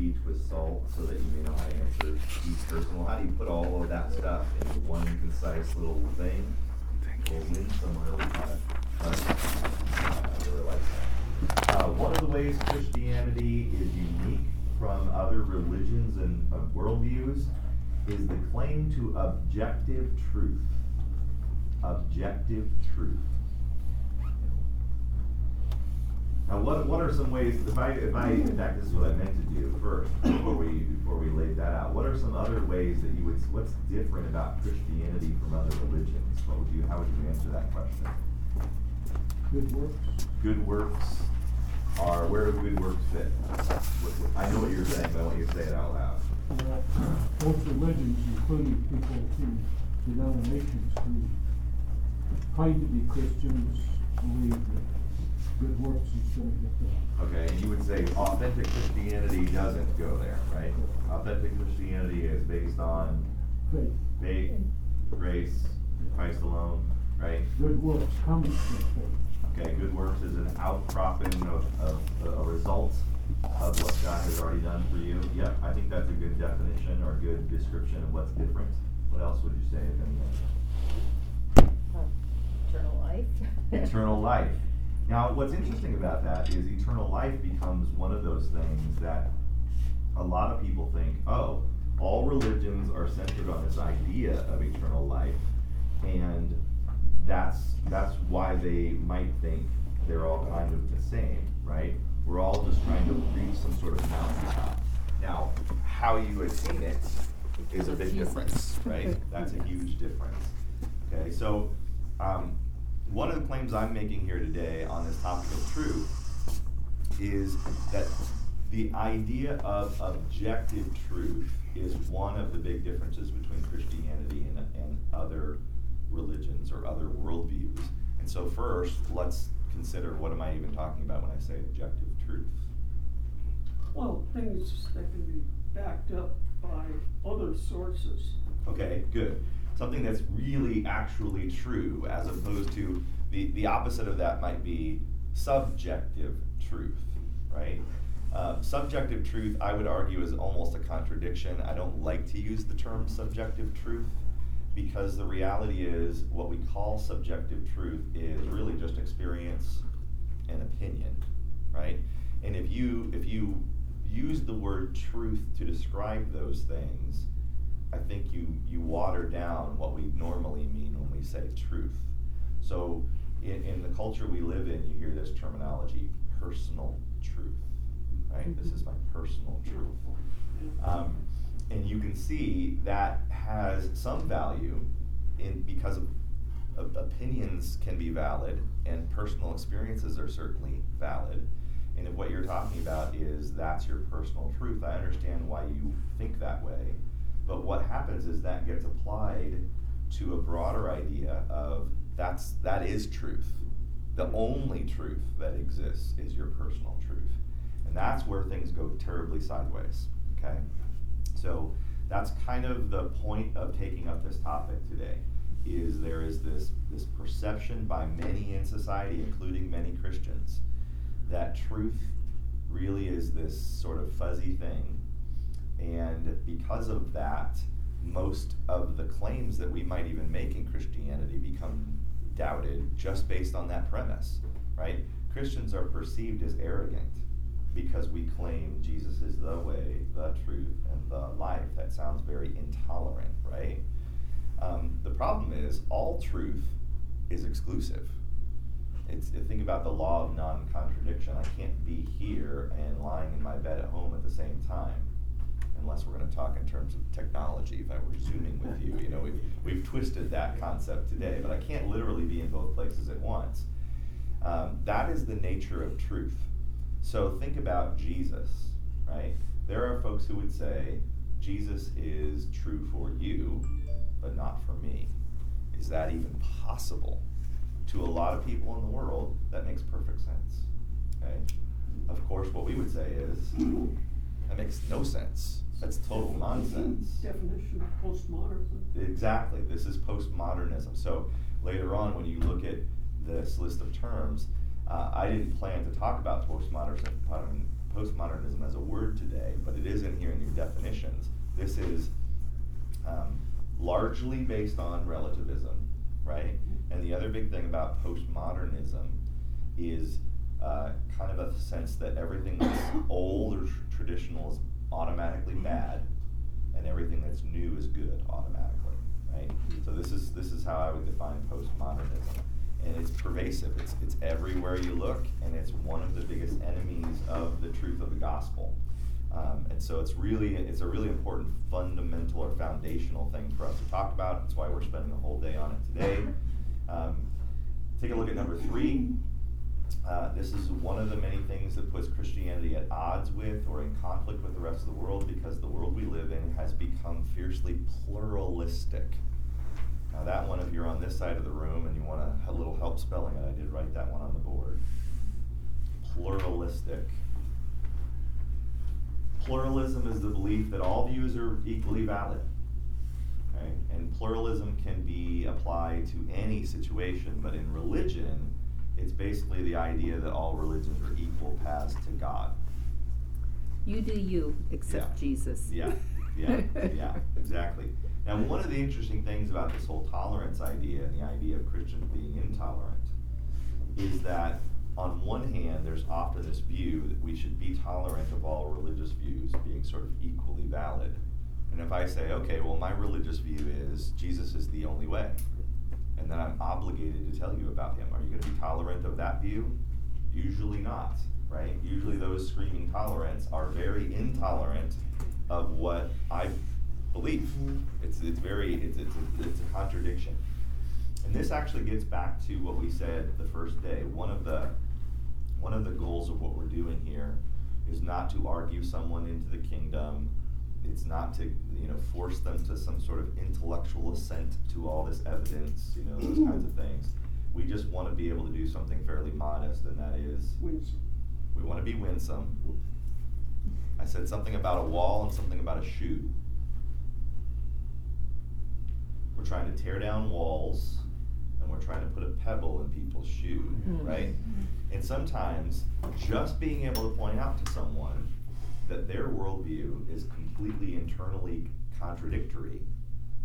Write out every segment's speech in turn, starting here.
speech with salt so that you may know how to answer each person. Well, how do you put all of that stuff into one concise little thing? We'll win somewhere we gotta, uh, I really like that. Uh, one of the ways Christianity is unique from other religions and uh, worldviews is the claim to objective truth. Objective truth. Now, what, what are some ways, if I, if I, in fact, this is what I meant to do first, before we, before we laid that out. What are some other ways that you would, what's different about Christianity from other religions? What would you, how would you answer that question? Good works. Good works are, where do good works fit? I know what you're saying, but I want you to say it out loud. Uh, well, Both religions, including people in denominations who claim to be Christians, believe that good works is gonna get them. Okay, and you would say authentic Christianity doesn't go there, right? Authentic Christianity is based on Faith, faith, grace, Christ alone, right? good works comes from faith. Okay, good works is an outcropping of, of, a result of what God has already done for you. Yep, I think that's a good definition or a good description of what's different. What else would you say, if anything? Eternal life. Eternal life. Now, what's interesting about that is eternal life becomes one of those things that a lot of people think, oh, all religions are centered on this idea of eternal life, and that's that's why they might think they're all kind of the same, right? We're all just trying to reach some sort of mountaintop. Now, how you attain it is a big difference, right? That's a huge difference. Okay, so um, one of the claims I'm making here today on this topic of truth is that the idea of objective truth is one of the big differences between Christianity and, and other religions or other worldviews. And so, first, let's consider what am I even talking about when I say objective truth? Well, things that can be backed up by other sources. Okay, good. Something that's really actually true, as opposed to the, the opposite of that might be subjective truth, right? Uh, subjective truth, I would argue, is almost a contradiction. I don't like to use the term subjective truth because the reality is what we call subjective truth is really just experience and opinion, right? And if you if you use the word truth to describe those things, I think you you water down what we normally mean when we say truth. So in, in the culture we live in, you hear this terminology, personal truth, right? This is my personal truth. Um, and you can see that has some value in because of, of opinions can be valid and personal experiences are certainly valid. And if what you're talking about is that's your personal truth, I understand why you think that way. But what happens is that gets applied to a broader idea of that's that is truth. The only truth that exists is your personal truth. And that's where things go terribly sideways. Okay? So that's kind of the point of taking up this topic today is there is this this perception by many in society including many Christians that truth really is this sort of fuzzy thing and because of that most of the claims that we might even make in Christianity become doubted just based on that premise right Christians are perceived as arrogant because we claim Jesus is the way, the truth, and the life. That sounds very intolerant, right? Um, the problem is all truth is exclusive. It's think about the law of non-contradiction. I can't be here and lying in my bed at home at the same time, unless we're going to talk in terms of technology. If I were zooming with you, you know, we've we've twisted that concept today, but I can't literally be in both places at once. Um, that is the nature of truth. So think about Jesus, right? There are folks who would say, Jesus is true for you, but not for me. Is that even possible? To a lot of people in the world, that makes perfect sense. Okay? Of course, what we would say is, that makes no sense. That's total nonsense. Definition of postmodernism. Exactly. This is postmodernism. So later on, when you look at this list of terms, uh, I didn't plan to talk about postmodernism, postmodernism as a word today, but it is in here in your definitions. This is um, largely based on relativism, right? And the other big thing about postmodernism is uh, kind of a sense that everything that's old or tr- traditional is automatically bad, and everything that's new is good automatically, right? So this is this is how I would define postmodernism, and it's pervasive. It's it's everywhere you look, and it's one of the biggest enemies of the truth of the gospel. Um, and so it's really it's a really important fundamental or foundational thing for us to talk about. That's why we're spending a whole day on it today. Um, take a look at number three. Uh, this is one of the many things that puts Christianity at odds with or in conflict with the rest of the world because the world we live in has become fiercely pluralistic. Now, that one, if you're on this side of the room and you want a, a little help spelling it, I did write that one on the board. Pluralistic. Pluralism is the belief that all views are equally valid. Okay? And pluralism can be applied to any situation, but in religion, it's basically the idea that all religions are equal paths to God. You do you, except Yeah. Jesus. Yeah, yeah, yeah, exactly. Now, one of the interesting things about this whole tolerance idea and the idea of Christians being intolerant is that, on one hand, there's often this view that we should be tolerant of all religious views being sort of equally valid. And if I say, okay, well, my religious view is Jesus is the only way, and then I'm obligated to tell you about him, are you going to be tolerant of that view? Usually not, right? Usually those screaming tolerants are very intolerant of what I believe. Mm-hmm. It's, it's very, it's, it's, a, it's a contradiction. And this actually gets back to what we said the first day. One of the, one of the goals of what we're doing here is not to argue someone into the kingdom. It's not to, you know, force them to some sort of intellectual assent to all this evidence, you know, those kinds of things. We just want to be able to do something fairly modest, and that is Winsome. we want to be winsome. I said something about a wall and something about a shoe. We're trying to tear down walls and we're trying to put a pebble in people's shoe, Mm. right? And sometimes just being able to point out to someone that their worldview is completely internally contradictory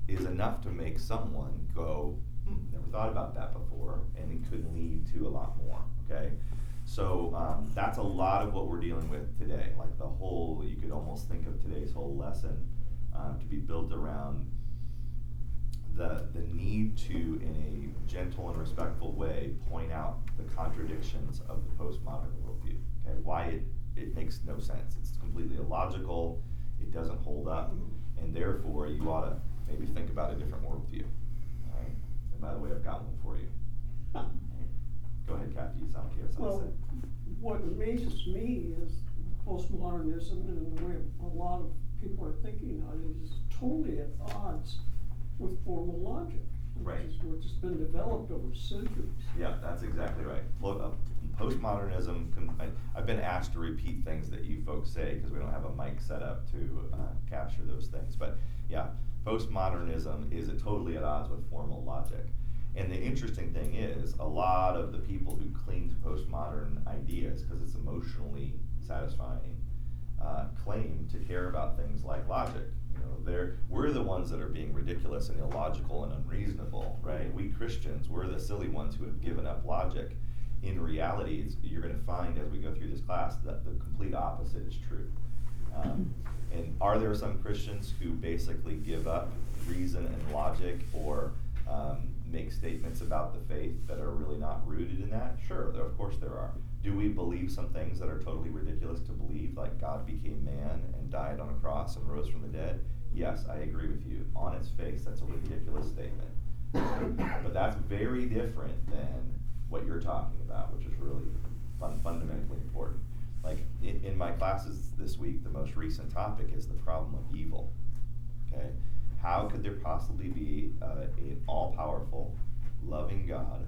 is enough to make someone go, hmm, never thought about that before, and it could lead to a lot more, okay? So um, that's a lot of what we're dealing with today. Like the whole, you could almost think of today's whole lesson uh, to be built around the, the need to, in a gentle and respectful way, point out the contradictions of the postmodern worldview. Okay, why it, it makes no sense. It's completely illogical. It doesn't hold up, and therefore you ought to maybe think about a different worldview. All right. And by the way, I've got one for you. Go ahead, Kathy. You sound like you have something Well, to say. what amazes me is postmodernism and the way a lot of people are thinking of it is totally at odds with formal logic. Right. Which is, which has been developed over centuries. Yeah, that's exactly right. Look, uh, postmodernism. I, I've been asked to repeat things that you folks say because we don't have a mic set up to uh, capture those things. But yeah, postmodernism is totally at odds with formal logic. And the interesting thing is, a lot of the people who cling to postmodern ideas because it's emotionally satisfying uh, claim to care about things like logic. You know, they're, we're the ones that are being ridiculous and illogical and unreasonable, right? We Christians, we're the silly ones who have given up logic. In reality, you're going to find as we go through this class that the complete opposite is true. Um, and are there some Christians who basically give up reason and logic or um, make statements about the faith that are really not rooted in that? Sure, there, of course there are. Do we believe some things that are totally ridiculous to believe, like God became man and died on a cross and rose from the dead? Yes, I agree with you. On its face, that's a ridiculous statement. but that's very different than what you're talking about, which is really fun, fundamentally important. Like in, in my classes this week, the most recent topic is the problem of evil. Okay, how could there possibly be uh, an all-powerful, loving God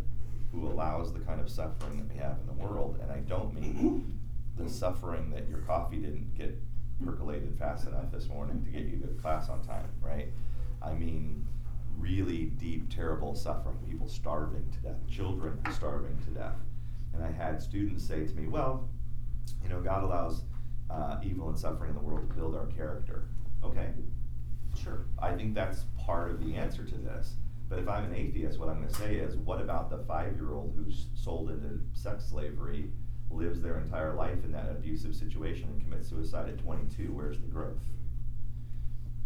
who allows the kind of suffering that we have in the world? And I don't mean the suffering that your coffee didn't get percolated fast enough this morning to get you to class on time, right? I mean really deep, terrible suffering, people starving to death, children starving to death. And I had students say to me, well, you know, God allows uh, evil and suffering in the world to build our character. Okay, sure. I think that's part of the answer to this. But if I'm an atheist, what I'm going to say is, what about the five year old who's sold into sex slavery, lives their entire life in that abusive situation, and commits suicide at 22? Where's the growth?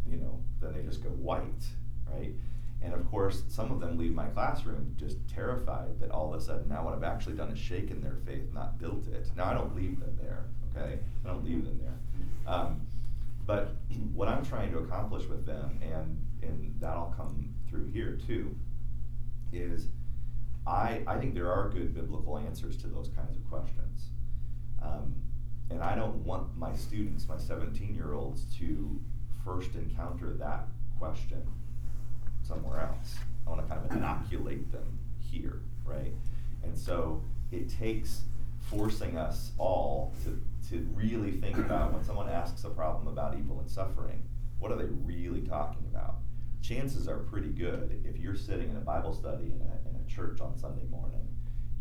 You know, then they just go white, right? And of course, some of them leave my classroom just terrified that all of a sudden now what I've actually done is shaken their faith, not built it. Now I don't leave them there, okay? I don't leave them there. Um, but what I'm trying to accomplish with them, and and that'll come through here too, is I I think there are good biblical answers to those kinds of questions. Um, and I don't want my students, my 17 year olds, to first encounter that question somewhere else. I want to kind of inoculate them here, right? And so it takes forcing us all to, to really think about when someone asks a problem about evil and suffering, what are they really talking about? Chances are pretty good if you're sitting in a Bible study in a, in a church on Sunday morning,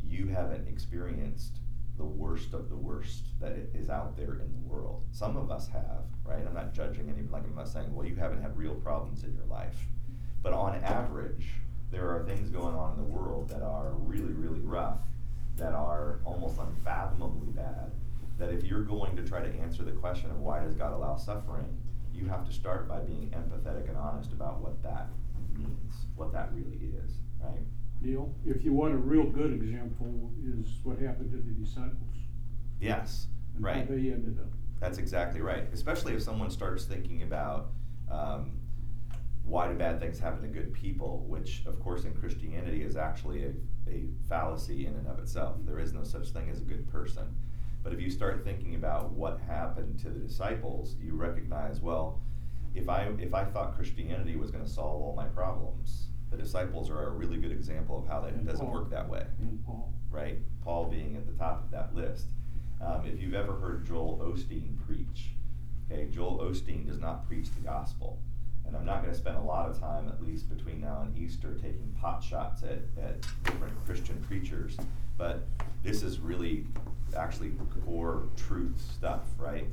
you haven't experienced the worst of the worst that is out there in the world. Some of us have, right? I'm not judging anyone, like I'm not saying, well, you haven't had real problems in your life. But on average, there are things going on in the world that are really, really rough, that are almost unfathomably bad. That if you're going to try to answer the question of why does God allow suffering, you have to start by being empathetic and honest about what that means, what that really is, right? Neil, if you want a real good example, is what happened to the disciples. Yes, and right. How they ended up. That's exactly right. Especially if someone starts thinking about um, why do bad things happen to good people, which, of course, in Christianity is actually a, a fallacy in and of itself. There is no such thing as a good person. But if you start thinking about what happened to the disciples, you recognize, well, if I if I thought Christianity was going to solve all my problems, the disciples are a really good example of how that And doesn't Paul. work that way Paul. right? Paul being at the top of that list. Um, if you've ever heard Joel Osteen preach, okay, Joel Osteen does not preach the gospel. And I'm not going to spend a lot of time, at least between now and Easter, taking pot shots at, at different Christian preachers. But this is really actually core truth stuff, right?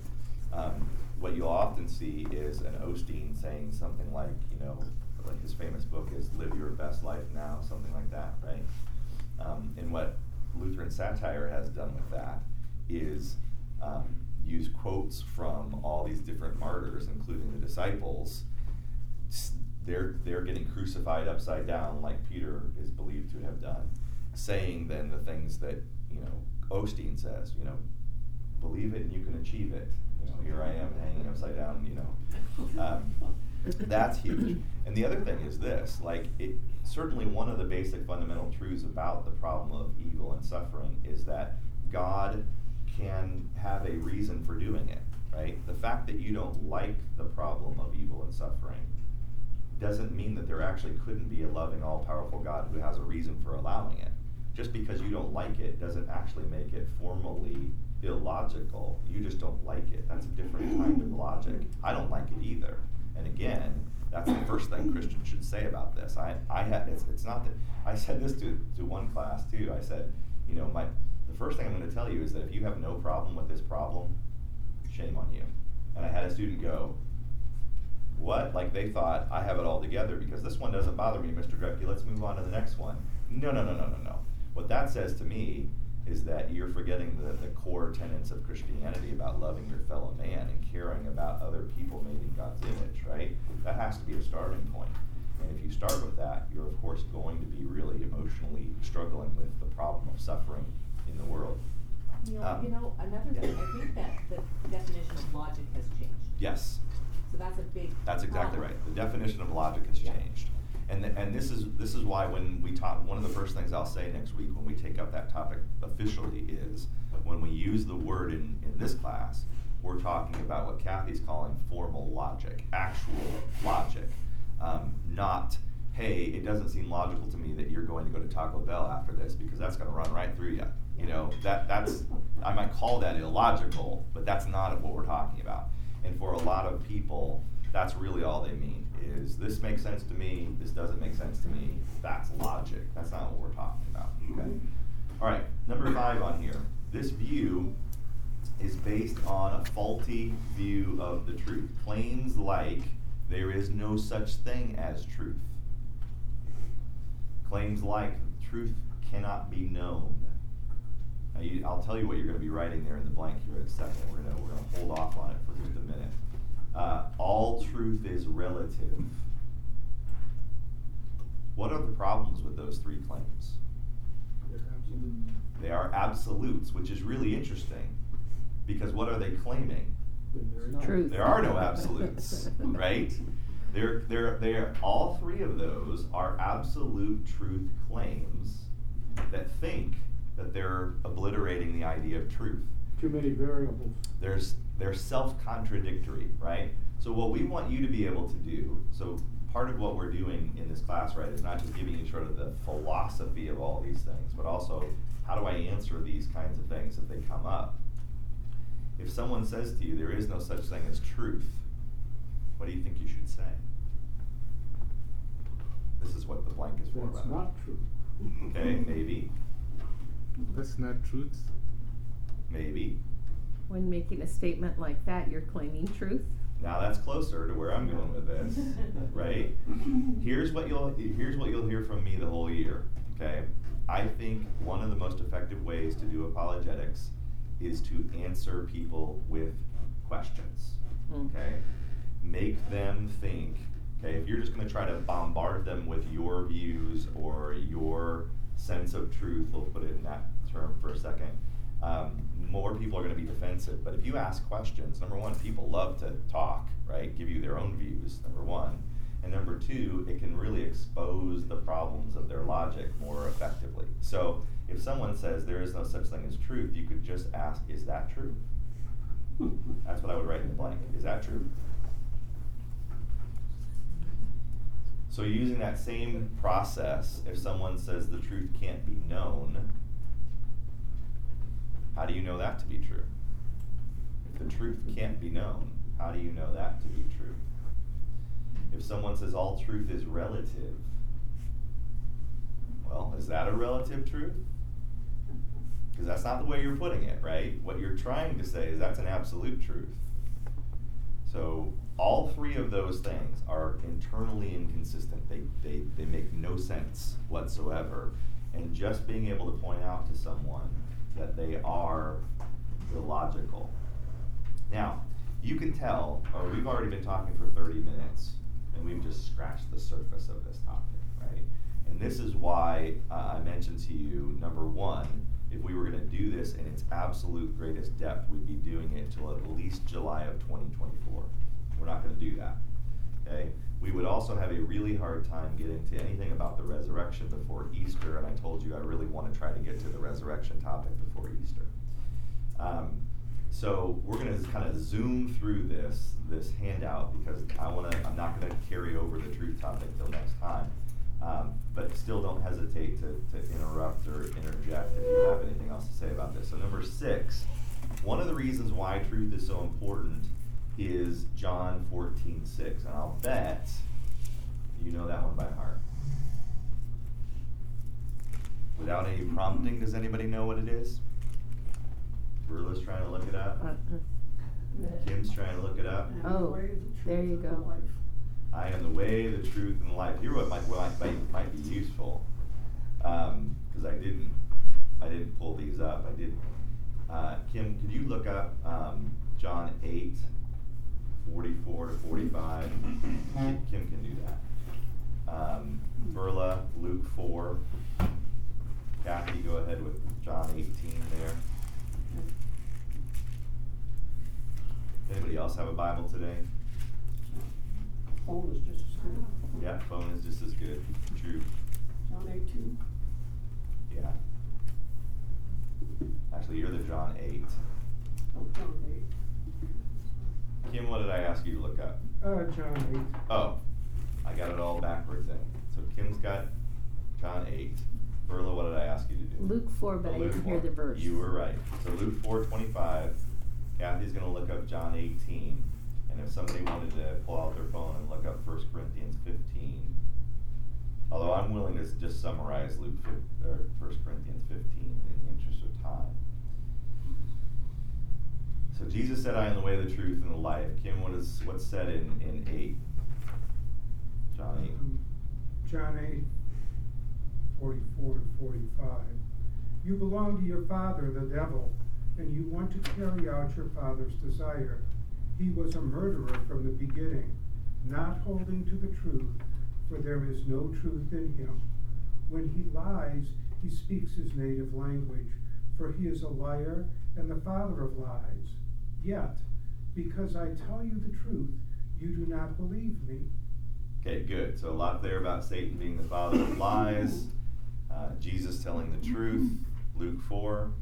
Um, what you'll often see is an Osteen saying something like, you know, like his famous book is Live Your Best Life Now, something like that, right? Um, and what Lutheran satire has done with that is um, use quotes from all these different martyrs, including the disciples. They're, they're getting crucified upside down, like Peter is believed to have done, saying then the things that, you know, Osteen says, you know, believe it and you can achieve it. You know, here I am hanging upside down, you know. Um, that's huge. And the other thing is this, like it certainly one of the basic fundamental truths about the problem of evil and suffering is that God can have a reason for doing it, right? The fact that you don't like the problem of evil and suffering doesn't mean that there actually couldn't be a loving, all powerful God who has a reason for allowing it. Just because you don't like it doesn't actually make it formally illogical. You just don't like it. That's a different kind of logic. I don't like it either. And again, that's the first thing Christians should say about this. I, I had it's, it's not that I said this to, to one class too. I said, you know, my the first thing I'm going to tell you is that if you have no problem with this problem, shame on you. And I had a student go, what? Like they thought I have it all together because this one doesn't bother me, Mr. Drecke. Let's move on to the next one. No, no, no, no, no, no. What that says to me is that you're forgetting the, the core tenets of Christianity about loving your fellow man and caring about other people made in God's image, right? That has to be a starting point. And if you start with that, you're of course going to be really emotionally struggling with the problem of suffering in the world. You know, Um, you know, another yeah. thing, I think that the definition of logic has changed. Yes, So that's a big. That's exactly problem. right. The definition of logic has Yeah. changed. And, th- and this is this is why when we talk, one of the first things I'll say next week when we take up that topic officially is when we use the word in, in this class, we're talking about what Kathy's calling formal logic, actual logic, um, not hey, it doesn't seem logical to me that you're going to go to Taco Bell after this because that's going to run right through you. You know that that's I might call that illogical, but that's not what we're talking about. And for a lot of people, that's really all they mean is this makes sense to me, this doesn't make sense to me. That's logic. That's not what we're talking about. Okay. Mm-hmm. All right, number five on here. This view is based on a faulty view of the truth. Claims like there is no such thing as truth. Claims like truth cannot be known. Now you, I'll tell you what you're going to be writing there in the blank here in a second. We're going to we're going to hold off on it for just a minute. Uh, all truth is relative. What are the problems with those three claims? They are absolutes, which is really interesting because what are they claiming? Truth. There are no absolutes, right? They're, they're, they're, all three of those are absolute truth claims that think that they're obliterating the idea of truth. Too many variables. There's, they're self-contradictory, right? So what we want you to be able to do, so part of what we're doing in this class, right, is not just giving you sort of the philosophy of all these things, but also how do I answer these kinds of things if they come up? If someone says to you, there is no such thing as truth, what do you think you should say? This is what the blank is for. That's by not true. Okay, maybe, That's not truth. maybe. When making a statement like that, you're claiming truth? Now that's closer to where I'm going with this, right? Here's what you'll here's what you'll hear from me the whole year. Okay, I think one of the most effective ways to do apologetics is to answer people with questions. Mm. Okay, make them think. Okay, if you're just going to try to bombard them with your views or your sense of truth, we'll put it in that term for a second. Um, more people are going to be defensive. But if you ask questions, number one, people love to talk, right? Give you their own views, number one. And number two, it can really expose the problems of their logic more effectively. So if someone says there is no such thing as truth, you could just ask, is that true? That's what I would write in the blank. Is that true? So using that same process, if someone says the truth can't be known, how do you know that to be true? If the truth can't be known, how do you know that to be true? If someone says all truth is relative, well, is that a relative truth? Because that's not the way you're putting it, right? What you're trying to say is that's an absolute truth. So all three of those things are internally inconsistent. They, they, they make no sense whatsoever. And just being able to point out to someone that they are illogical. Now, you can tell, or we've already been talking for 30 minutes, and we've just scratched the surface of this topic, right? And this is why uh, I mentioned to you number one, if we were going to do this in its absolute greatest depth, we'd be doing it till at least July of 2024. We're not going to do that. Okay? We would also have a really hard time getting to anything about the resurrection before Easter, and I told you I really want to try to get to the resurrection topic before Easter. Um, so we're going to kind of zoom through this this handout because I want to. I'm not going to carry over the truth topic till next time. Um, but still, don't hesitate to, to interrupt or interject if you have anything else to say about this. So number six, one of the reasons why truth is so important is John 14, 6. And I'll bet you know that one by heart. Without any prompting, does anybody know what it is? Verla's trying to look it up. Uh, uh, Kim's trying to look it up. Oh, way, the there you and go. I am the way, the truth, and the life. Here, what might, what might, might, might be useful, because I didn't, I didn't pull these up. I did. Uh, Kim, could you look up um, John 8, 44 to 45? Kim, Kim can do that. Um, Verla, Luke 4. Kathy, go ahead with John 18 there. Anybody else have a Bible today? Phone is just as good. Yeah, phone is just as good. True. John eighteen. Yeah. Actually, you're the John 8. Oh, John eight. Kim, what did I ask you to look up? Uh, John eight. Oh, I got it all backwards then. So Kim's got John 8. Verla, what did I ask you to do? Luke 4, but Oh, I Luke didn't hear the verse. You were right. So Luke 4 25. Kathy's going to look up John 18. And if somebody wanted to pull out their phone and look up 1 Corinthians 15, although I'm willing to just summarize Luke 5, or 1 Corinthians 15 in the interest of time. So Jesus said, I am the way, the truth, and the life. Kim, what is what's said in, in eight? John eight. Um, John eight, forty-four and forty-five. You belong to your father, the devil, and you want to carry out your father's desire. He was a murderer from the beginning, not holding to the truth, for there is no truth in him. When he lies, he speaks his native language, for he is a liar and the father of lies. Yet, because I tell you the truth, you do not believe me. Okay, good. So a lot there about Satan being the father of lies, uh, Jesus telling the truth. Luke four.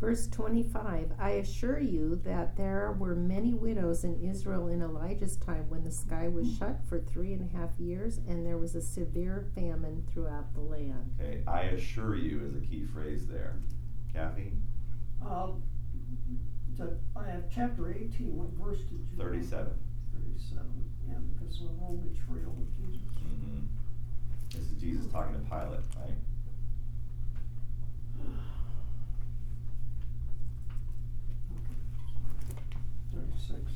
Verse 25 I assure you that there were many widows in Israel in Elijah's time when the sky was shut for three and a half years and there was a severe famine throughout the land. Okay, I assure you is a key phrase there. Kathy, Um, the, I have chapter eighteen, what verse did you? thirty-seven. Thirty-seven, yeah, because of the whole betrayal of Jesus. Mm-hmm. This is Jesus talking to Pilate, right? Thirty-six.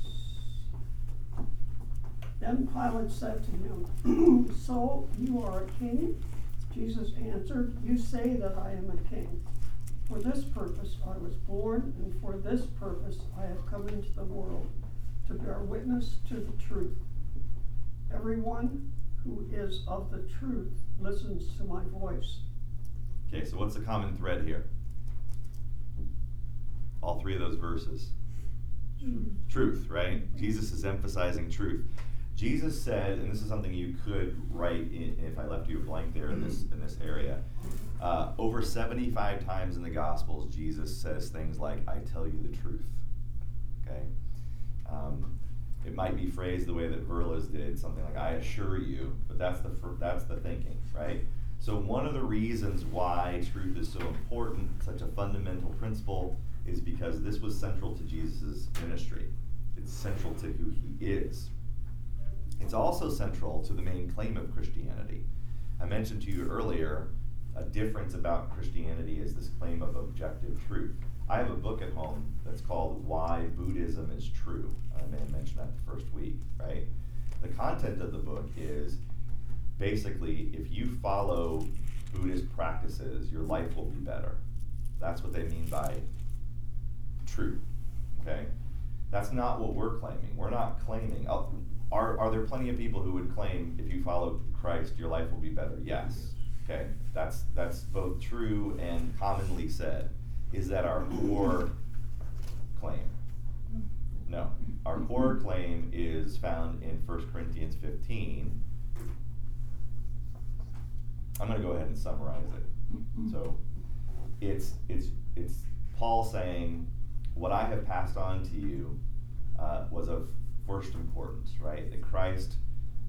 Then Pilate said to him, So you are a king? Jesus answered, You say that I am a king. For this purpose I was born, and for this purpose I have come into the world, to bear witness to the truth. Everyone who is of the truth listens to my voice. Okay, so what's the common thread here? All three of those verses. Hmm. Truth, right? Jesus is emphasizing truth. Jesus said, and this is something you could write in, if I left you a blank there in this in this area. Uh, over 75 times in the Gospels, Jesus says things like, "I tell you the truth." Okay, um, it might be phrased the way that Verla's did, something like, "I assure you," but that's the that's the thinking, right? So one of the reasons why truth is so important, such a fundamental principle, is because this was central to Jesus' ministry. It's central to who he is. It's also central to the main claim of Christianity. I mentioned to you earlier a difference about Christianity is this claim of objective truth. I have a book at home that's called Why Buddhism is True. I may have mentioned that the first week, right? The content of the book is basically if you follow Buddhist practices, your life will be better. That's what they mean by true. Okay? That's not what we're claiming. We're not claiming. Uh, are, are there plenty of people who would claim if you follow Christ, your life will be better? Yes. Okay? That's, that's both true and commonly said. Is that our core claim? No. Our core claim is found in 1 Corinthians 15. I'm going to go ahead and summarize it. So it's, it's, it's Paul saying, What I have passed on to you uh, was of first importance, right? That Christ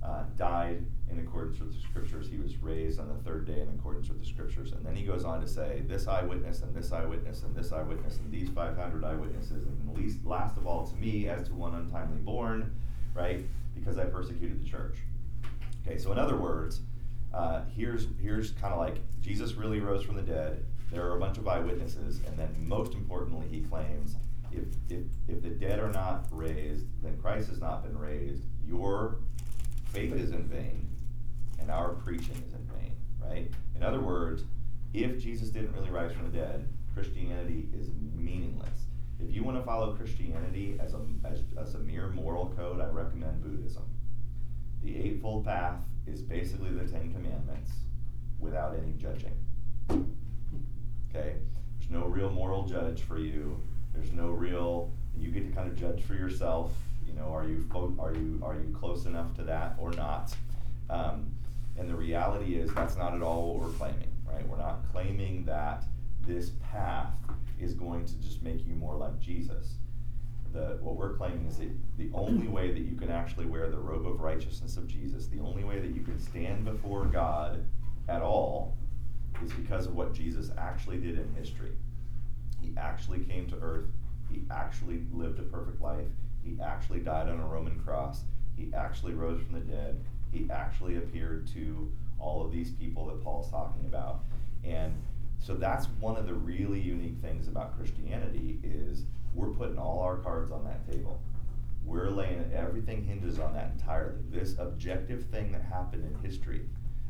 uh, died in accordance with the scriptures. He was raised on the third day in accordance with the scriptures. And then he goes on to say, This eyewitness, and this eyewitness, and this eyewitness, and these 500 eyewitnesses, and least, last of all to me, as to one untimely born, right? Because I persecuted the church. Okay, so in other words, uh, here's here's kind of like Jesus really rose from the dead. There are a bunch of eyewitnesses, and then most importantly, he claims if if if the dead are not raised, then Christ has not been raised. Your faith is in vain, and our preaching is in vain. Right? In other words, if Jesus didn't really rise from the dead, Christianity is meaningless. If you want to follow Christianity as a as, as a mere moral code, I recommend Buddhism. The Eightfold Path is basically the Ten Commandments without any judging. Okay? There's no real moral judge for you. There's no real you get to kind of judge for yourself. You know, are you fo- are you are you close enough to that or not? Um, and the reality is that's not at all what we're claiming, right? We're not claiming that this path is going to just make you more like Jesus the, what we're claiming is that the only way that you can actually wear the robe of righteousness of Jesus, the only way that you can stand before God at all, is because of what Jesus actually did in history. He actually came to earth. He actually lived a perfect life. He actually died on a Roman cross. He actually rose from the dead. He actually appeared to all of these people that Paul's talking about. And so that's one of the really unique things about Christianity is we're putting all our cards on that table. We're laying everything hinges on that entirely. This objective thing that happened in history.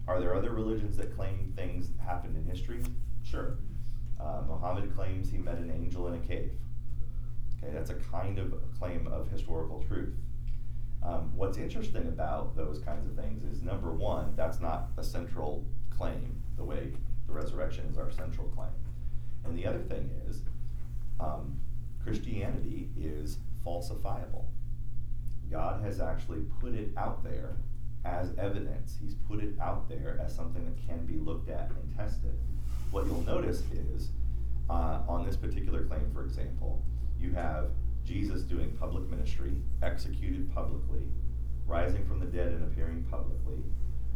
Are there other religions that claim things happened in history? Sure. Uh, Muhammad claims he met an angel in a cave. Okay, that's a kind of claim of historical truth. Um, what's interesting about those kinds of things is number one, that's not a central claim the way the resurrection is our central claim. And the other thing is, um, Christianity is falsifiable. God has actually put it out there as evidence. He's put it out there as something that can be looked at and tested. What you'll notice is, uh, on this particular claim, for example, you have Jesus doing public ministry, executed publicly, rising from the dead and appearing publicly,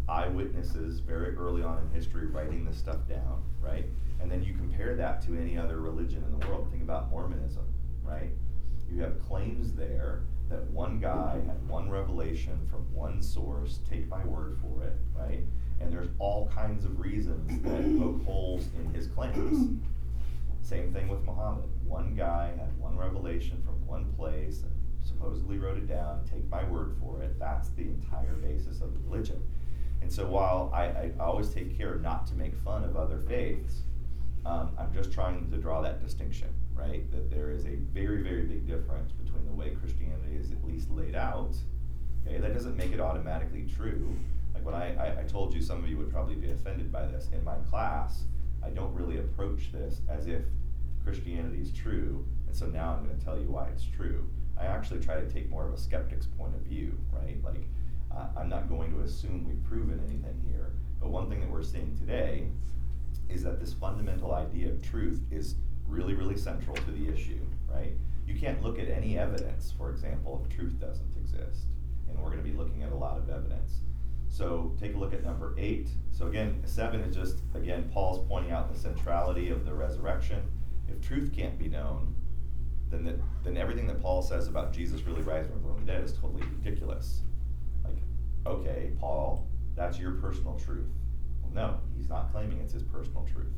eyewitnesses very early on in history writing this stuff down, right? And then you compare that to any other religion in the world. Think about Mormonism, right? You have claims there that one guy had one revelation from one source, take my word for it, right? And there's all kinds of reasons that poke holes in his claims. Same thing with Muhammad. One guy had one revelation from one place and supposedly wrote it down, take my word for it. That's the entire basis of religion. And so while I, I always take care not to make fun of other faiths, um, I'm just trying to draw that distinction, right? That there is a very, very big difference between the way Christianity is at least laid out. Okay, that doesn't make it automatically true. Like when I, I, I told you, some of you would probably be offended by this. In my class, I don't really approach this as if Christianity is true, and so now I'm going to tell you why it's true. I actually try to take more of a skeptic's point of view, right? Like, uh, I'm not going to assume we've proven anything here, but one thing that we're seeing today is that this fundamental idea of truth is really, really central to the issue, right? You can't look at any evidence, for example, if truth doesn't exist. And we're going to be looking at a lot of evidence. So take a look at number eight. So again, seven is just, again, Paul's pointing out the centrality of the resurrection. If truth can't be known, then, the, then everything that Paul says about Jesus really rising from the dead is totally ridiculous. Like, okay, Paul, that's your personal truth. Well, no, he's not claiming it's his personal truth.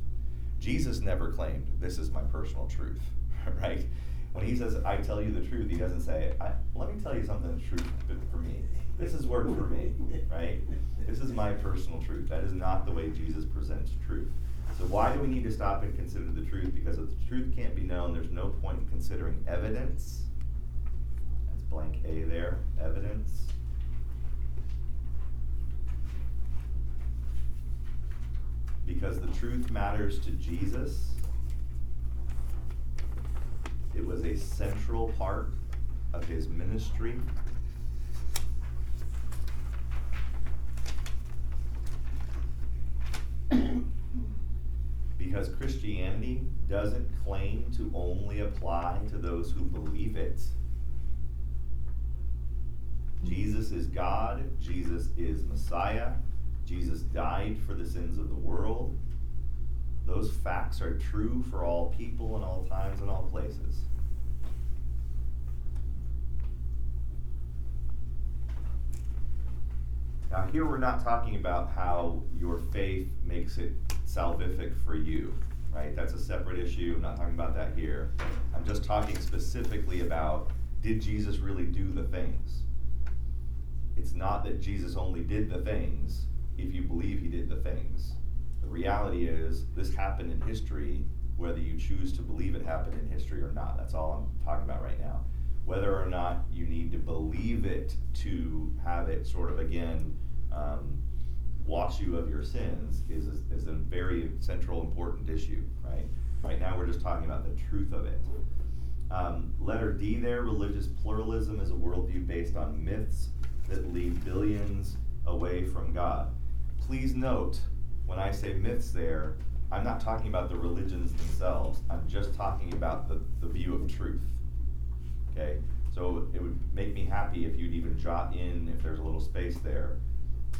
Jesus never claimed, this is my personal truth, right? When he says, I tell you the truth, he doesn't say, let me tell you something true for me. This is work for me, right? This is my personal truth. That is not the way Jesus presents truth. So why do we need to stop and consider the truth? Because if the truth can't be known, there's no point in considering evidence. That's blank A there, evidence. Because the truth matters to Jesus. It was a central part of his ministry. because Christianity doesn't claim to only apply to those who believe it. Jesus is God, Jesus is Messiah, Jesus died for the sins of the world. Those facts are true for all people in all times and all places. Now, here we're not talking about how your faith makes it salvific for you, right? That's a separate issue. I'm not talking about that here. I'm just talking specifically about did Jesus really do the things? It's not that Jesus only did the things if you believe he did the things. The reality is, this happened in history, whether you choose to believe it happened in history or not. That's all I'm talking about right now. Whether or not you need to believe it to have it sort of again um, wash you of your sins is a, is a very central important issue right? Right now we're just talking about the truth of it. Um, letter d there religious pluralism is a worldview based on myths that lead billions away from god. Please note when i say myths there i'm not talking about the religions themselves i'm just talking about the, the view of truth Okay, so it would make me happy if you'd even jot in, if there's a little space there,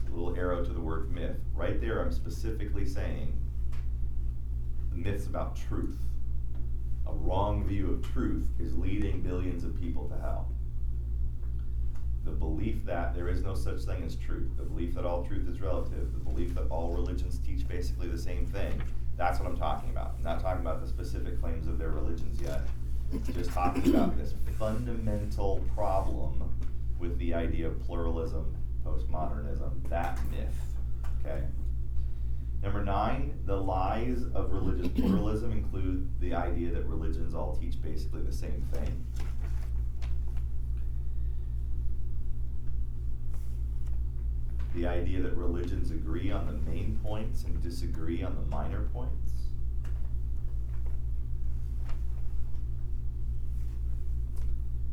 a little arrow to the word myth. Right there, I'm specifically saying the myths about truth. A wrong view of truth is leading billions of people to hell. The belief that there is no such thing as truth, the belief that all truth is relative, the belief that all religions teach basically the same thing, that's what I'm talking about. I'm not talking about the specific claims of their religions yet. just talking about this fundamental problem with the idea of pluralism, postmodernism, that myth. Okay? Number nine, the lies of religious pluralism include the idea that religions all teach basically the same thing. The idea that religions agree on the main points and disagree on the minor points.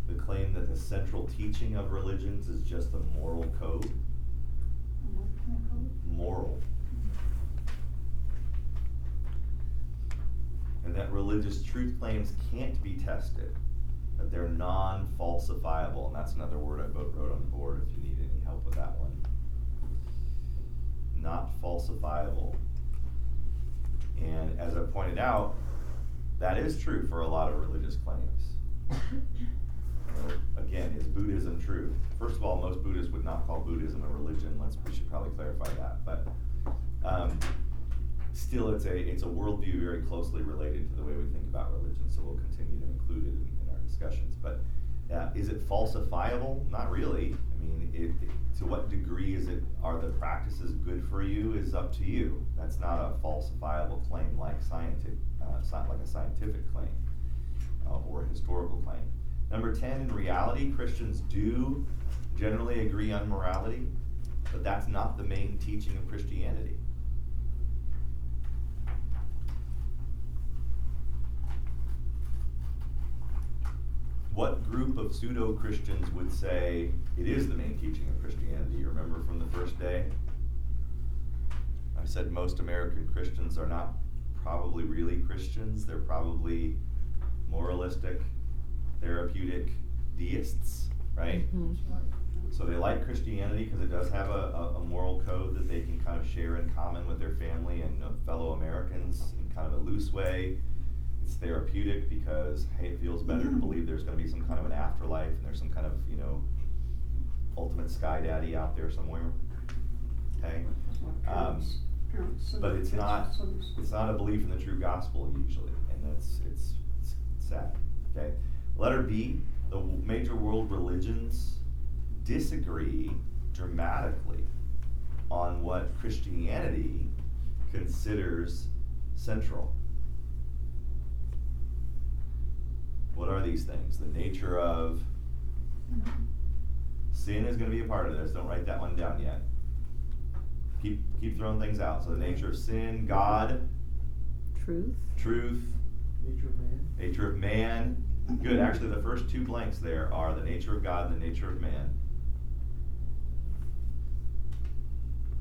The claim that the central teaching of religions is just a moral code. Moral. And that religious truth claims can't be tested, that they're non falsifiable. And that's another word I wrote wrote on the board if you need any help with that one. Not falsifiable. And as I pointed out, that is true for a lot of religious claims. Again, is Buddhism true? First of all, most Buddhists would not call Buddhism a religion. Let's we should probably clarify that. But um, still, it's a it's a worldview very closely related to the way we think about religion. So we'll continue to include it in, in our discussions. But uh, is it falsifiable? Not really. Mean, it, to what degree is it? Are the practices good for you? Is up to you. That's not a falsifiable claim like scientific, uh, like a scientific claim uh, or a historical claim. Number 10, in reality, Christians do generally agree on morality, but that's not the main teaching of Christianity. What group of pseudo Christians would say it is the main teaching of Christianity? You remember from the first day? I said most American Christians are not probably really Christians, they're probably moralistic, therapeutic deists, right? Mhm. So they like Christianity because it does have a, a, moral code that they can kind of share in common with their family and fellow Americans in kind of a loose way. It's therapeutic because hey, it feels better to believe there's going to be some kind of an afterlife and there's some kind of you know ultimate sky daddy out there somewhere. Okay, um, but it's not it's not a belief in the true gospel usually, and that's it's, it's sad. Okay, letter B. The major world religions disagree dramatically on what Christianity considers central. What are these things? The nature of sin is going to be a part of this. Don't write that one down yet. Keep keep throwing things out. So the nature of sin, God, Truth. truth, Nature of man. nature of man. Good. Actually, the first two blanks there are the nature of God and the nature of man.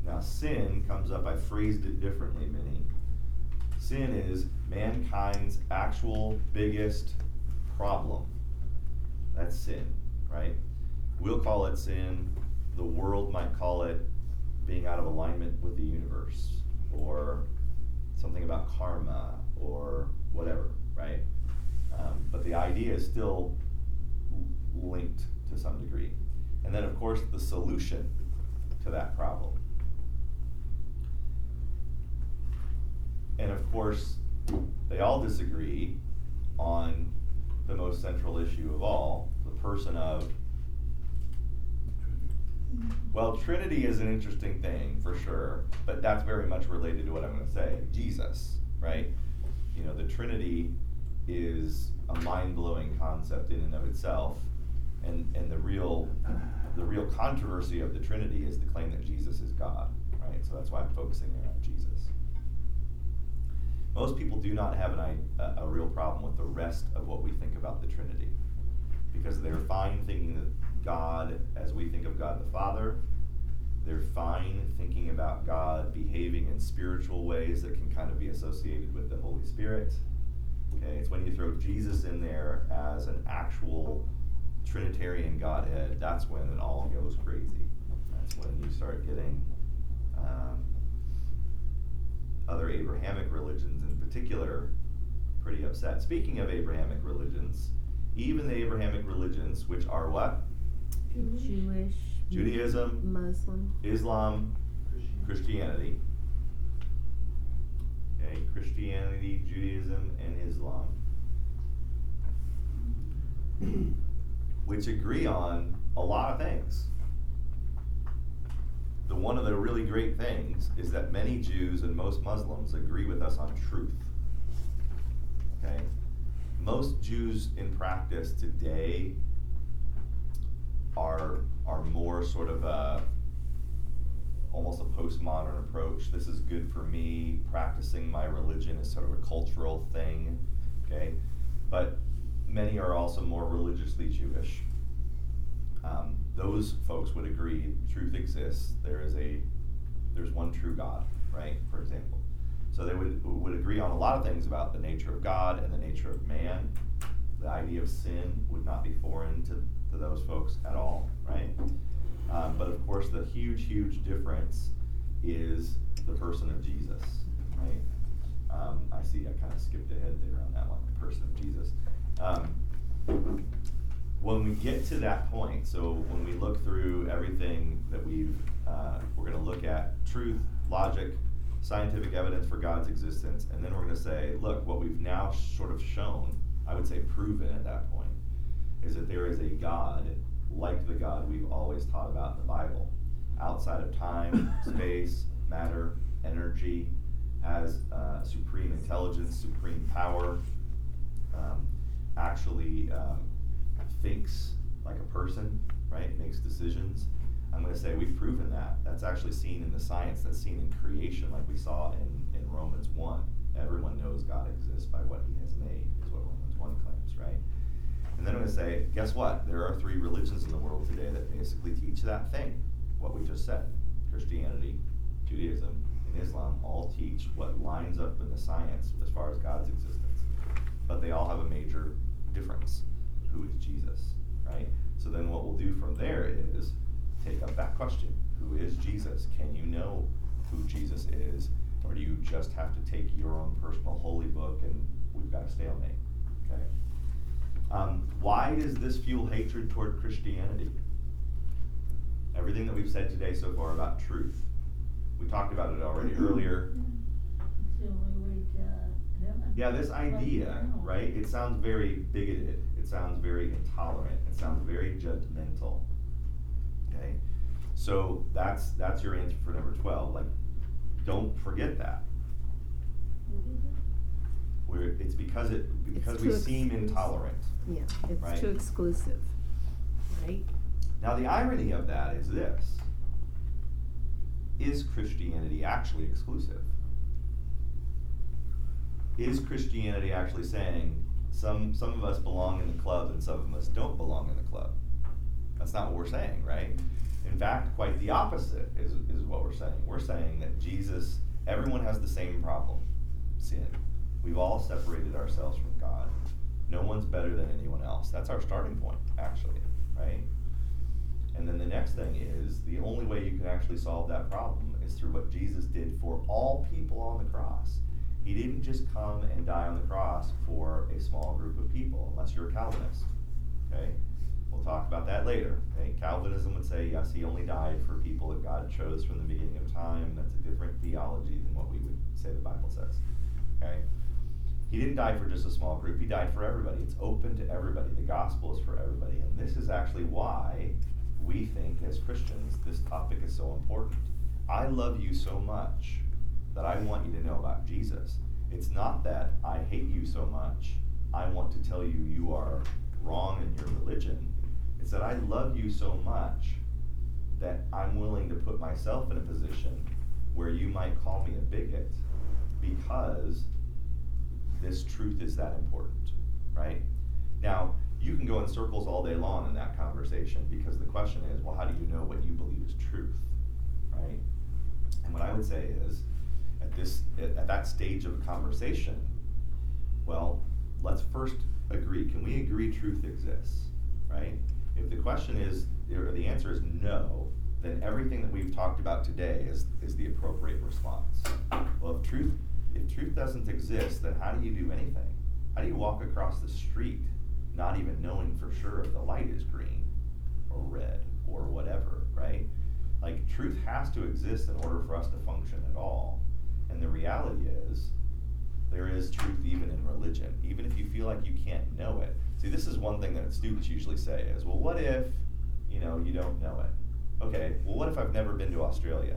Now, sin comes up, I phrased it differently, Minnie. Sin is mankind's actual biggest problem. That's sin, right? We'll call it sin. The world might call it being out of alignment with the universe, or something about karma, or whatever, right? Um, but the idea is still linked to some degree. And then, of course, the solution to that problem. And of course, they all disagree on the most central issue of all the person of. Well, Trinity is an interesting thing for sure, but that's very much related to what I'm going to say Jesus, right? You know, the Trinity is a mind-blowing concept in and of itself, and and the real the real controversy of the Trinity is the claim that Jesus is God, right? So that's why I'm focusing there on Jesus. Most people do not have an, a, a real problem with the rest of what we think about the Trinity, because they're fine thinking that God, as we think of God the Father, they're fine thinking about God behaving in spiritual ways that can kind of be associated with the Holy Spirit. Okay, it's when you throw Jesus in there as an actual Trinitarian Godhead, that's when it all goes crazy. That's when you start getting um, other Abrahamic religions in particular pretty upset. Speaking of Abrahamic religions, even the Abrahamic religions, which are what? Jewish. Judaism, Muslim. Islam, Christianity. Okay, Christianity, Judaism, and Islam. which agree on a lot of things. One of the really great things is that many Jews and most Muslims agree with us on truth. Okay? Most Jews in practice today are are more sort of a almost a postmodern approach. This is good for me. Practicing my religion is sort of a cultural thing. Okay? But many are also more religiously Jewish. Um, those folks would agree truth exists. There is a there's one true God, right? For example. So they would would agree on a lot of things about the nature of God and the nature of man. The idea of sin would not be foreign to, to those folks at all, right? Um, but of course, the huge, huge difference is the person of Jesus, right? Um, I see I kind of skipped ahead there on that one, the person of Jesus. Um, when we get to that point, so when we look through everything that we've, uh, we're going to look at truth, logic, scientific evidence for God's existence, and then we're going to say, look, what we've now sort of shown, I would say proven at that point, is that there is a God like the God we've always taught about in the Bible, outside of time, space, matter, energy, has uh, supreme intelligence, supreme power, um, actually um, thinks like a person, right? Makes decisions. I'm going to say we've proven that. That's actually seen in the science, that's seen in creation, like we saw in, in Romans 1. Everyone knows God exists by what he has made, is what Romans 1 claims, right? And then I'm going to say, guess what? There are three religions in the world today that basically teach that thing, what we just said Christianity, Judaism, and Islam all teach what lines up in the science as far as God's existence. But they all have a major difference who is Jesus, right? So then what we'll do from there is take up that question Who is Jesus? Can you know who Jesus is? Or do you just have to take your own personal holy book and we've got a stalemate? Okay. Um, why does this fuel hatred toward Christianity? Everything that we've said today so far about truth. We talked about it already earlier. Till we reach, uh, heaven. Yeah, this idea, right? It sounds very bigoted. It sounds very intolerant. It sounds very judgmental. Okay, so that's that's your answer for number twelve. Like, don't forget that. Mm-hmm. It? We're, it's because it because we seem exclusive. intolerant. Yeah, it's Right. too exclusive, right? Now the irony of that is this: is Christianity actually exclusive? Is Christianity actually saying some some of us belong in the club and some of us don't belong in the club? That's not what we're saying, right? In fact, quite the opposite is, is what we're saying. We're saying that Jesus, everyone has the same problem sin. We've all separated ourselves from God. No one's better than anyone else. That's our starting point, actually, right? And then the next thing is the only way you can actually solve that problem is through what Jesus did for all people on the cross. He didn't just come and die on the cross for a small group of people, unless you're a Calvinist. Okay? We'll talk about that later. Okay? Calvinism would say, yes, he only died for people that God chose from the beginning of time. That's a different theology than what we would say the Bible says. Okay? He didn't die for just a small group, he died for everybody. It's open to everybody. The gospel is for everybody. And this is actually why we think as Christians this topic is so important. I love you so much that I want you to know about Jesus. It's not that I hate you so much, I want to tell you you are wrong in your religion. It's that I love you so much that I'm willing to put myself in a position where you might call me a bigot because this truth is that important, right? Now, you can go in circles all day long in that conversation because the question is, well, how do you know what you believe is truth, right? And what I would say is, at this at, at that stage of a conversation, well, let's first agree. Can we agree truth exists, right? If the question is, or the answer is no, then everything that we've talked about today is is the appropriate response. Well, if truth if truth doesn't exist, then how do you do anything? How do you walk across the street not even knowing for sure if the light is green or red or whatever, right? Like truth has to exist in order for us to function at all. And the reality is there is truth even in religion, even if you feel like you can't know it. See, this is one thing that students usually say is, well, what if, you know, you don't know it? Okay, well, what if I've never been to Australia?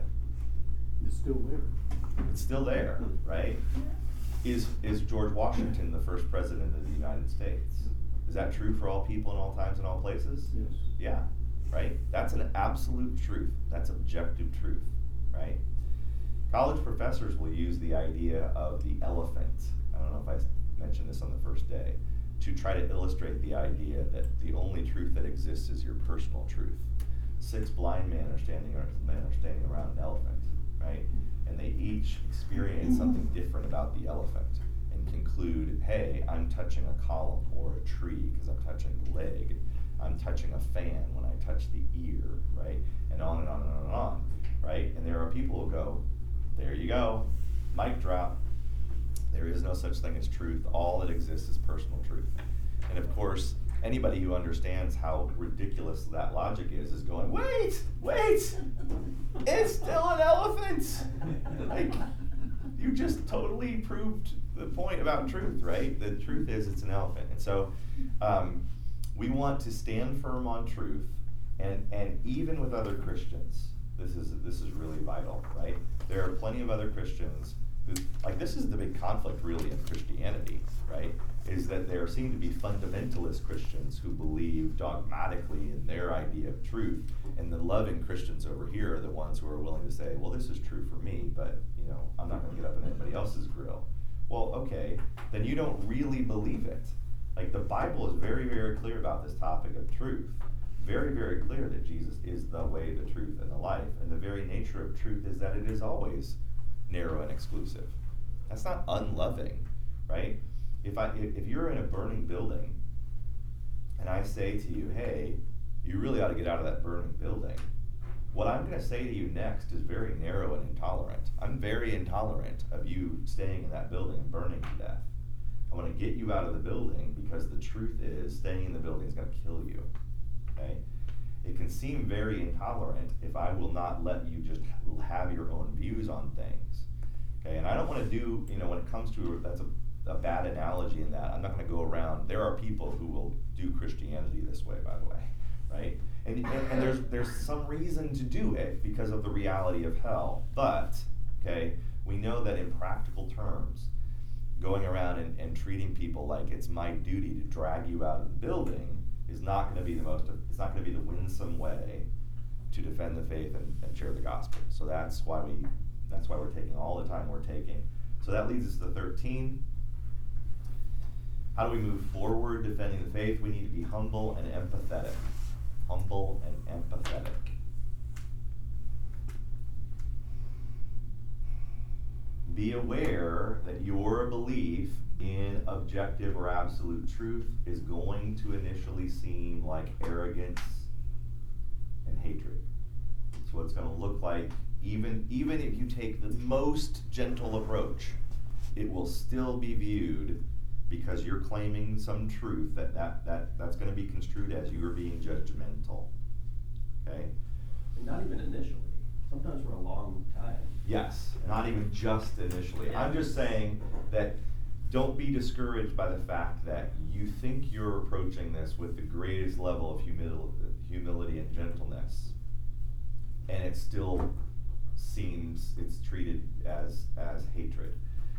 It's still there. It's still there, right? Is, is George Washington the first president of the United States? Is that true for all people in all times and all places? Yes. Yeah, right? That's an absolute truth. That's objective truth, right? College professors will use the idea of the elephant. I don't know if I mentioned this on the first day, to try to illustrate the idea that the only truth that exists is your personal truth. Six blind men are standing, ar- men are standing around an elephant, right? And they each experience something different about the elephant and conclude, hey, I'm touching a column or a tree because I'm touching the leg. I'm touching a fan when I touch the ear, right? And on and on and on and on, right? And there are people who go, there you go, mic drop. There is no such thing as truth. All that exists is personal truth. And of course, anybody who understands how ridiculous that logic is is going, wait, wait, it's still an elephant. like, you just totally proved the point about truth, right? The truth is it's an elephant. And so um, we want to stand firm on truth, and, and even with other Christians, this is, this is really vital, right? There are plenty of other Christians who, like, this is the big conflict really in Christianity, right? Is that there seem to be fundamentalist Christians who believe dogmatically in their idea of truth, and the loving Christians over here are the ones who are willing to say, well, this is true for me, but, you know, I'm not going to get up in anybody else's grill. Well, okay, then you don't really believe it. Like, the Bible is very, very clear about this topic of truth. Very, very clear that Jesus is the way, the truth, and the life. And the very nature of truth is that it is always narrow and exclusive. That's not unloving, right? If I if, you're in a burning building and I say to you, hey, you really ought to get out of that burning building, what I'm going to say to you next is very narrow and intolerant. I'm very intolerant of you staying in that building and burning to death. I want to get you out of the building because the truth is staying in the building is going to kill you. Okay? It can seem very intolerant if I will not let you just have your own views on things. Okay, and I don't want to do, you know, when it comes to that's a, a bad analogy in that I'm not going to go around. There are people who will do Christianity this way, by the way, right? And, and, and there's there's some reason to do it because of the reality of hell. But okay, we know that in practical terms, going around and, and treating people like it's my duty to drag you out of the building is not going to be the most it's not going to be the winsome way to defend the faith and, and share the gospel. So that's why we that's why we're taking all the time we're taking. So that leads us to 13 how do we move forward defending the faith? We need to be humble and empathetic. Humble and empathetic. Be aware that your belief in objective or absolute truth is going to initially seem like arrogance and hatred. It's what it's going to look like even even if you take the most gentle approach, it will still be viewed because you're claiming some truth that, that, that that's going to be construed as you're being judgmental. Okay? And not even initially, sometimes for a long time. Yes, not even just initially. I'm just saying that don't be discouraged by the fact that you think you're approaching this with the greatest level of humil- humility and gentleness, and it still seems it's treated as as hatred.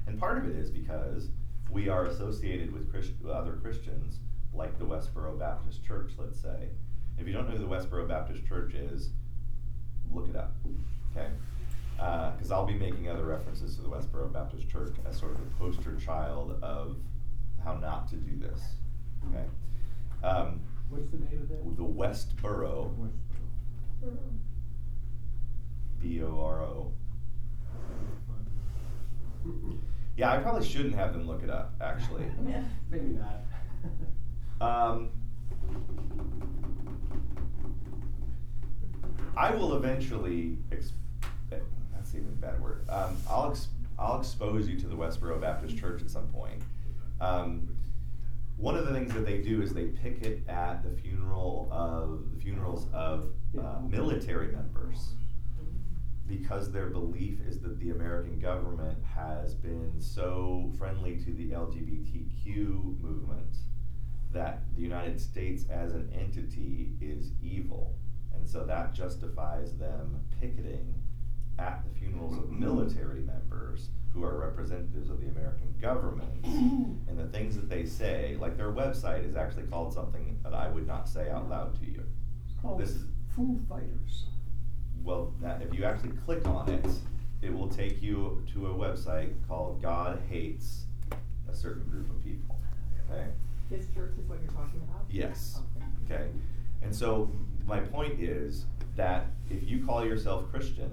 And part of it is because we are associated with Christ- other Christians, like the Westboro Baptist Church, let's say. If you don't know who the Westboro Baptist Church is, look it up. Okay? Because I'll be making other references to the Westboro Baptist Church as sort of the poster child of how not to do this. Okay? Um, What's the name of that? the Westboro, Westboro. B O R O. Yeah, I probably shouldn't have them look it up, actually. Maybe not. Um, I will eventually. Ex- that's even a bad word. Um, I'll ex- I'll expose you to the Westboro Baptist Church at some point. Um, one of the things that they do is they picket at the funeral of the funerals of uh, military members. because their belief is that the American government has been so friendly to the LGBTQ movement that the United States as an entity is evil. And so that justifies them picketing at the funerals of military members who are representatives of the American government. and the things that they say, like their website is actually called something that I would not say out loud to you. It's called This is- Foo Fighters. Well, now, if you actually click on it, it will take you to a website called God Hates a Certain Group of People. Okay? This church is what you're talking about? Yes. Okay. Okay? And so, my point is that if you call yourself Christian,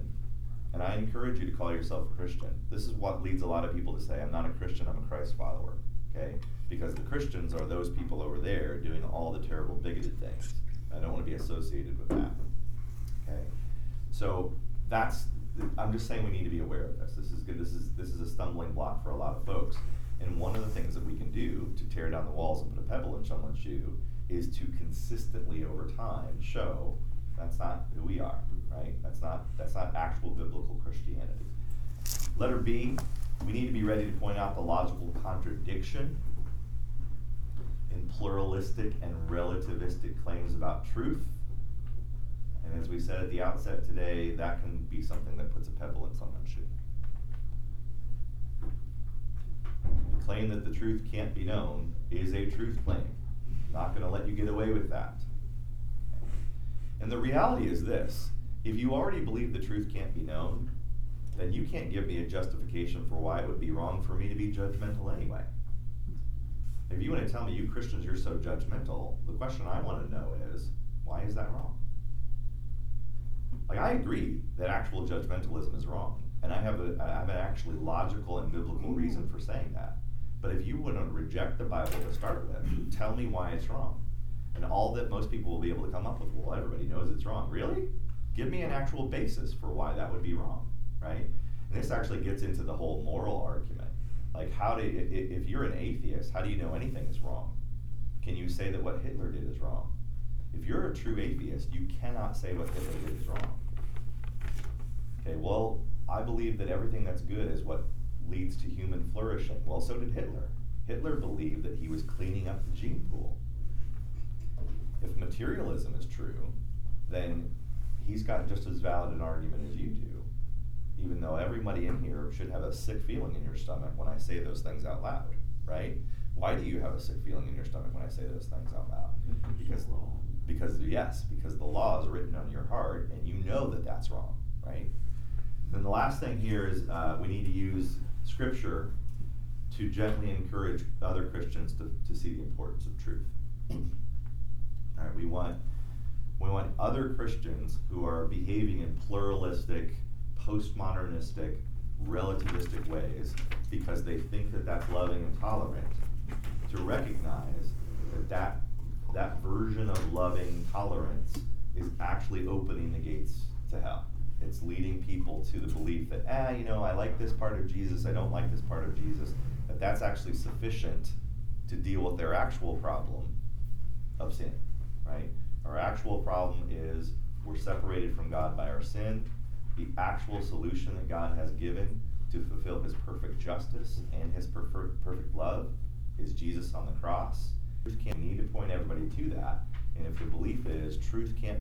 and I encourage you to call yourself a Christian, this is what leads a lot of people to say, I'm not a Christian, I'm a Christ follower. Okay? Because the Christians are those people over there doing all the terrible, bigoted things. I don't want to be associated with that. Okay? So that's I'm just saying we need to be aware of this. This is good. This is this is a stumbling block for a lot of folks. And one of the things that we can do to tear down the walls and put a pebble in someone's shoe is to consistently over time show that's not who we are, right? That's not that's not actual biblical Christianity. Letter B, we need to be ready to point out the logical contradiction in pluralistic and relativistic claims about truth. And as we said at the outset today, that can be something that puts a pebble in someone's shoe. The claim that the truth can't be known is a truth claim. Not going to let you get away with that. And the reality is this if you already believe the truth can't be known, then you can't give me a justification for why it would be wrong for me to be judgmental anyway. If you want to tell me you Christians you're so judgmental, the question I want to know is why is that wrong? Like I agree that actual judgmentalism is wrong, and I have a I have an actually logical and biblical reason for saying that. But if you want to reject the Bible to start with, tell me why it's wrong. And all that most people will be able to come up with, well, everybody knows it's wrong. Really? Give me an actual basis for why that would be wrong, right? And this actually gets into the whole moral argument. Like, how do if you're an atheist, how do you know anything is wrong? Can you say that what Hitler did is wrong? If you're a true atheist, you cannot say what Hitler did is wrong. Okay, well, I believe that everything that's good is what leads to human flourishing. Well, so did Hitler. Hitler believed that he was cleaning up the gene pool. If materialism is true, then he's got just as valid an argument as you do, even though everybody in here should have a sick feeling in your stomach when I say those things out loud, right? Why do you have a sick feeling in your stomach when I say those things out loud? Because, because yes, because the law is written on your heart and you know that that's wrong, right? Then the last thing here is uh, we need to use scripture to gently encourage other Christians to, to see the importance of truth. All right, we want we want other Christians who are behaving in pluralistic, postmodernistic, relativistic ways because they think that that's loving and tolerant to recognize that that, that version of loving tolerance is actually opening the gates to hell. It's leading people to the belief that, ah, you know, I like this part of Jesus, I don't like this part of Jesus, that that's actually sufficient to deal with their actual problem of sin, right? Our actual problem is we're separated from God by our sin. The actual solution that God has given to fulfill his perfect justice and his perfer- perfect love is Jesus on the cross. Truth can't need to point everybody to that. And if the belief is truth can't